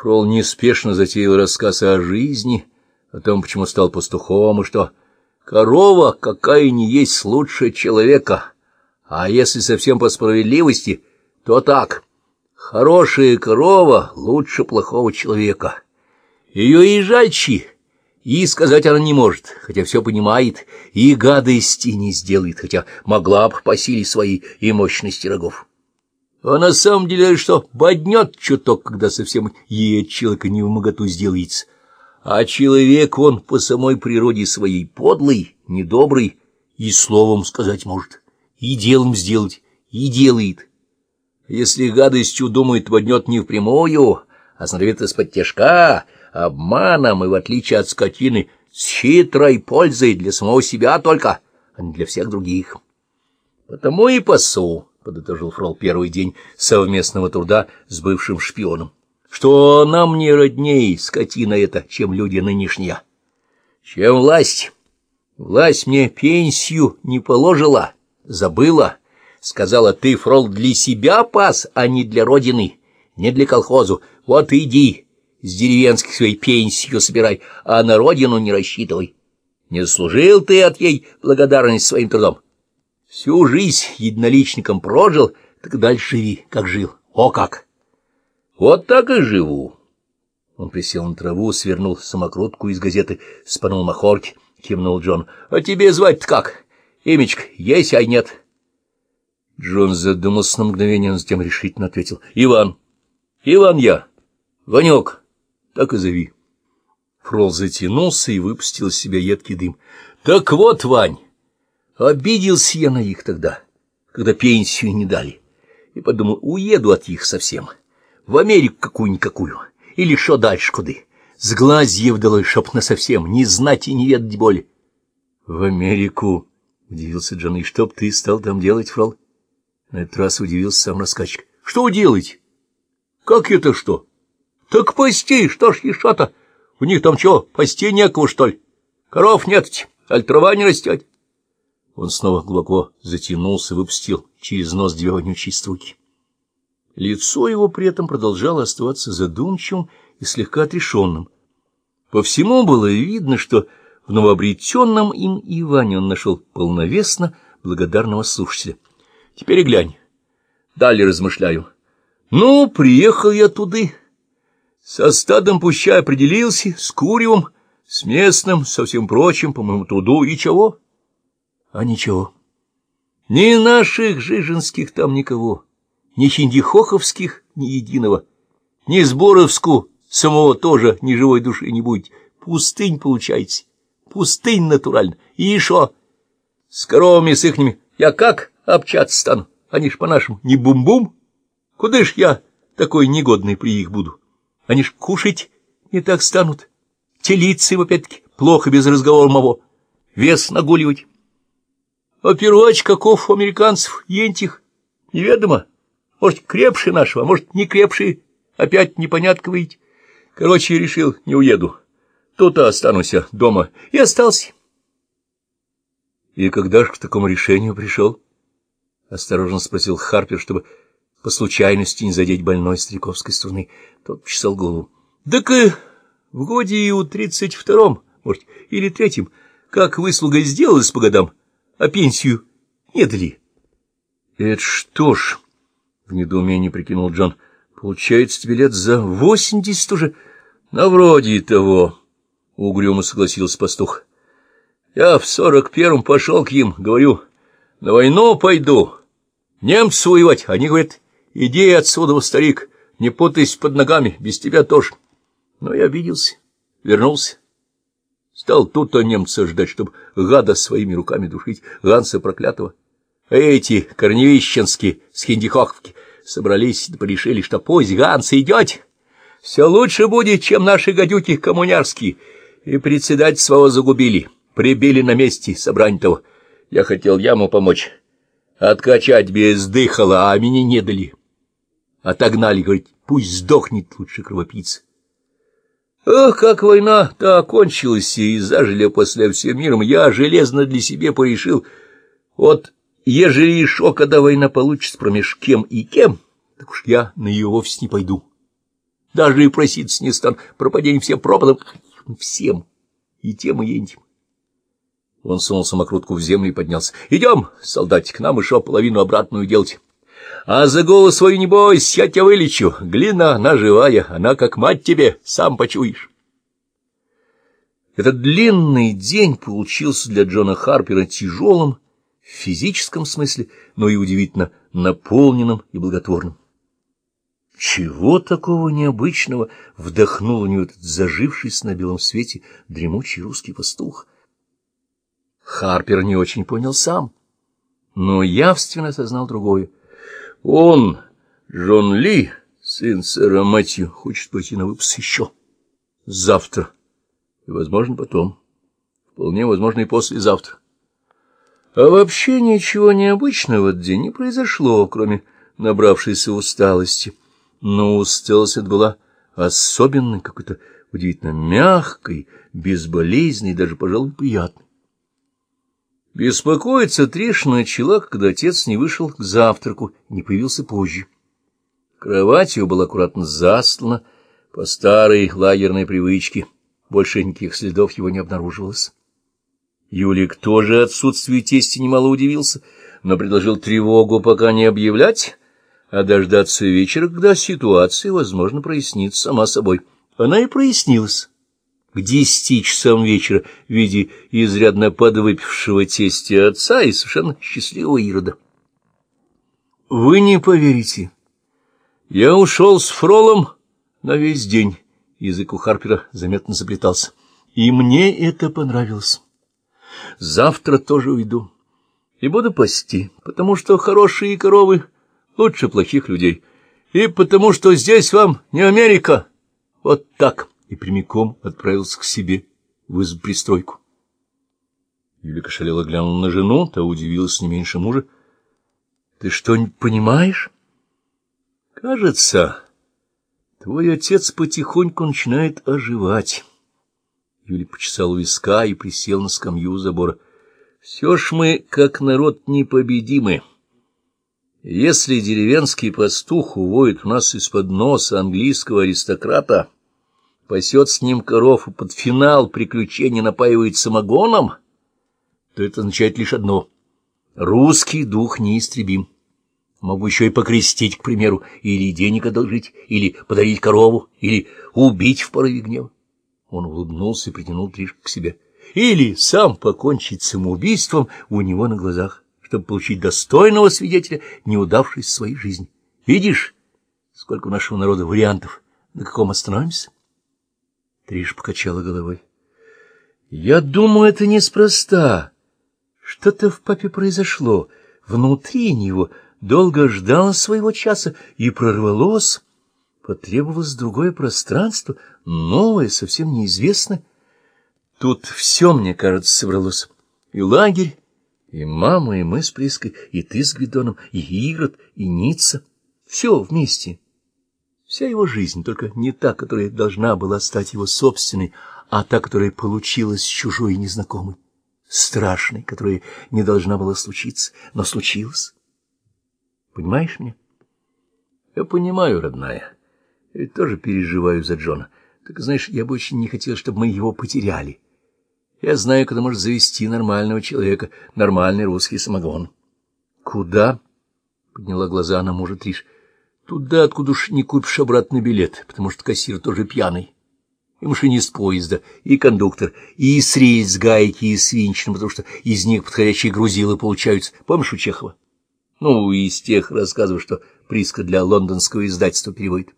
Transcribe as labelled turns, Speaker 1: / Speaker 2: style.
Speaker 1: Фрол неспешно затеял рассказ о жизни, о том, почему стал пастухом, и что корова, какая ни есть, лучше человека, а если совсем по справедливости, то так, хорошая корова лучше плохого человека. Ее и жальчи, и сказать она не может, хотя все понимает, и гадости не сделает, хотя могла бы по силе своей и мощности рогов. А на самом деле что, боднет чуток, когда совсем ей от человека не в моготу сделается. А человек он по самой природе своей подлый, недобрый, и словом сказать может, и делом сделать, и делает. Если гадостью думает, боднет не впрямую, а смотрит из-под тяжка, обманом и, в отличие от скотины, с хитрой пользой для самого себя только, а не для всех других. Потому и пасу, — подытожил Фрол первый день совместного труда с бывшим шпионом, — что нам не родней, скотина эта, чем люди нынешние. Чем власть? Власть мне пенсию не положила, забыла. Сказала, ты, Фрол, для себя пас, а не для родины, не для колхозу. Вот иди, с деревенских своей пенсию собирай, а на родину не рассчитывай. Не заслужил ты от ей благодарность своим трудом. Всю жизнь единоличником прожил, так дальше живи, как жил. О как! Вот так и живу. Он присел на траву, свернул самокрутку из газеты, спанул махорки, кивнул Джон. — А тебе звать-то как? Имечко есть, ай нет? Джон задумался на мгновение, он затем решительно ответил. — Иван. — Иван я. Ванек так и зови. Фрол затянулся и выпустил из себя едкий дым. — Так вот, Вань, обиделся я на их тогда, когда пенсию не дали, и подумал, уеду от них совсем, в Америку какую-никакую, или что дальше куды, с глазьев долой, чтоб насовсем не знать и не ведать боли. — В Америку, — удивился Джон, — и что б ты стал там делать, Фрол? На этот раз удивился сам рассказчик. — Что делать? — Как это что? — так пасти, что ж еще-то? У них там что, пасти некого, что ли? Коров нет, аль трава не растет. Он снова глубоко затянулся, выпустил через нос две вонючие струки. Лицо его при этом продолжало оставаться задумчивым и слегка отрешенным. По всему было видно, что в новообретенном им Иване он нашел полновесно благодарного слушателя. Теперь и глянь. Далее размышляю. Ну, приехал я туды. Со стадом пуща определился, с куревом, с местным, со всем прочим, по моему труду, и чего? А ничего. Ни наших жиженских там никого, ни хиндихоховских ни единого, ни сборовску самого тоже ни живой души не будет. Пустынь получается, пустынь натурально. И что? С коровами с ихними я как общаться стану? Они ж по-нашему не бум-бум. Куда ж я такой негодный при их буду? Они ж кушать не так станут. Телиться им опять-таки плохо без разговора моего. Вес нагуливать. А первач каков у американцев, ентих, неведомо. Может, крепший нашего, а может, не крепший. Опять непонятко выйти. Короче, решил, не уеду. Тут останусь дома. И остался. И когда же к такому решению пришел? Осторожно спросил Харпер, чтобы по случайности не задеть больной стариковской струны. Тот почесал голову. — Так и в годе и у тридцать втором, может, или третьем, как выслуга сделалась по годам, а пенсию не дали. — Это что ж, — в недоумении прикинул Джон, — получается тебе лет за восемьдесят уже? — На вроде того, — угрюмо согласился пастух. — Я в сорок первом пошел к ним, говорю, на войну пойду. Немцы воевать, они говорят, иди отсюда, старик, — не путайся под ногами, без тебя тоже. Но я обиделся, вернулся. Стал тут-то немца ждать, чтобы гада своими руками душить, Ганса проклятого. А эти корневищенские с Хиндихоховки собрались да порешили, что пусть Ганс идет. Все лучше будет, чем наши гадюки коммунярские. И председатель своего загубили, прибили на месте собрания того. Я хотел яму помочь, откачать без дыхала, а меня не дали. Отогнали, говорит, пусть сдохнет лучше кровопийца. Ох, как война-то окончилась, и зажили после всем миром, я железно для себя порешил. Вот ежели еще, когда война получится промеж кем и кем, так уж я на ее вовсе не пойду. даже и проситься не стану. Пропадень всем пропадом. Всем. И тем, и этим. Он сунул самокрутку в землю и поднялся. — Идем, солдатик, нам еще половину обратную делать. А за голову свою не бойся, я тебя вылечу. Глина, она живая, она как мать тебе, сам почуешь. Этот длинный день получился для Джона Харпера тяжелым в физическом смысле, но и удивительно наполненным и благотворным. Чего такого необычного вдохнул у него этот зажившийся на белом свете дремучий русский пастух? Харпер не очень понял сам, но явственно осознал другое. Он, Джон Ли, сын сэра Мэтью, хочет пойти на выпуск еще. Завтра. И, возможно, потом. Вполне возможно, и послезавтра. А вообще ничего необычного в этот день не произошло, кроме набравшейся усталости. Но усталость это была особенной, какой-то удивительно мягкой, безболезненной, даже, пожалуй, приятной. Беспокоиться Триш начала, когда отец не вышел к завтраку не появился позже. Кровать его была аккуратно застлана по старой лагерной привычке. Больше никаких следов его не обнаруживалось. Юлик тоже отсутствию тести немало удивился, но предложил тревогу пока не объявлять, а дождаться вечера, когда ситуация, возможно, прояснится сама собой. Она и прояснилась к десяти часам вечера в виде изрядно подвыпившего тестя отца и совершенно счастливого Ирода. Вы не поверите. Я ушел с Фролом на весь день. Язык у Харпера заметно заплетался. И мне это понравилось. Завтра тоже уйду. И буду пасти, потому что хорошие коровы лучше плохих людей. И потому что здесь вам не Америка. Вот так и прямиком отправился к себе в пристройку. Юлика шалела глянула на жену, та удивилась не меньше мужа. — Ты что-нибудь понимаешь? — Кажется, твой отец потихоньку начинает оживать. Юля почесал виска и присел на скамью у забора. — Все ж мы, как народ, непобедимы. Если деревенский пастух уводит у нас из-под носа английского аристократа пасет с ним коров и под финал приключения напаивает самогоном, то это означает лишь одно — русский дух неистребим. Могу еще и покрестить, к примеру, или денег одолжить, или подарить корову, или убить в порыве гнева. Он улыбнулся и притянул Тришку к себе. Или сам покончить самоубийством у него на глазах, чтобы получить достойного свидетеля неудавшейся своей жизни. Видишь, сколько у нашего народа вариантов, на каком остановимся? Триш покачала головой. Я думаю, это неспроста. Что-то в папе произошло. Внутри него долго ждало своего часа и прорвалось. Потребовалось другое пространство, новое, совсем неизвестное. Тут все, мне кажется, собралось. И лагерь, и мама, и мы с Приской, и ты с Гвидоном, и Ирод, и Ницца. Все вместе. Вся его жизнь, только не та, которая должна была стать его собственной, а та, которая получилась чужой и незнакомой, страшной, которая не должна была случиться, но случилась. Понимаешь меня? Я понимаю, родная. Я тоже переживаю за Джона. Так, знаешь, я бы очень не хотел, чтобы мы его потеряли. Я знаю, когда может завести нормального человека, нормальный русский самогон. — Куда? — подняла глаза на мужа Триш. — Туда, откуда уж не купишь обратный билет, потому что кассир тоже пьяный. И машинист поезда, и кондуктор, и с рельс гайки, и свинчины, потому что из них подходящие грузилы получаются. Помнишь у Чехова? Ну, из тех рассказов, что Приска для лондонского издательства переводит.